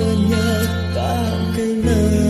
seorang pun tahu rasa indahnya